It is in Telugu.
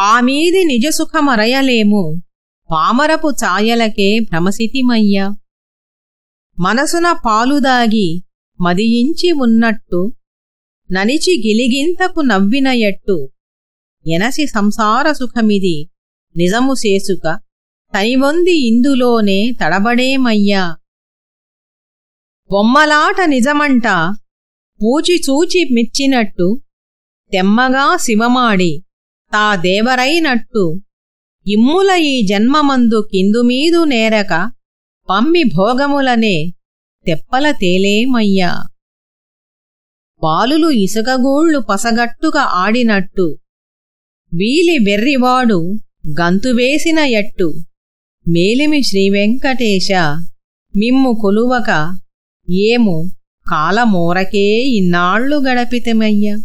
ఆమీది నిజసుఖమరయలేము పామరపు ఛాయలకే భ్రమసితిమయ్యా. మనసున పాలుదాగి మదియించి ఉన్నట్టు ననిచి గిలిగింతకు నవ్వినయట్టు ఎనసి సంసార సుఖమిది నిజము సేసుక తనివొంది ఇందులోనే తడబడేమయ్యా. బొమ్మలాట నిజమంట పూచి చూచి మిచ్చినట్టు తెమ్మగా శివమాడి. తా దేవరైనట్టు. ఇమ్ముల ఈ జన్మమందు కిందుమీదు నేరక పమ్మి భోగములనే తెప్పల తేలేమయ్యా. బాలులు ఇసుకగూళ్ళు పసగట్టుగా ఆడినట్టు. వీలి వెర్రివాడు గంతువేసిన ఎట్టు. మేలిమి శ్రీవెంకటేశ మిమ్ము కొలువక ఏము కాలమూరకే ఇన్నాళ్ళు గడపితమయ్యా.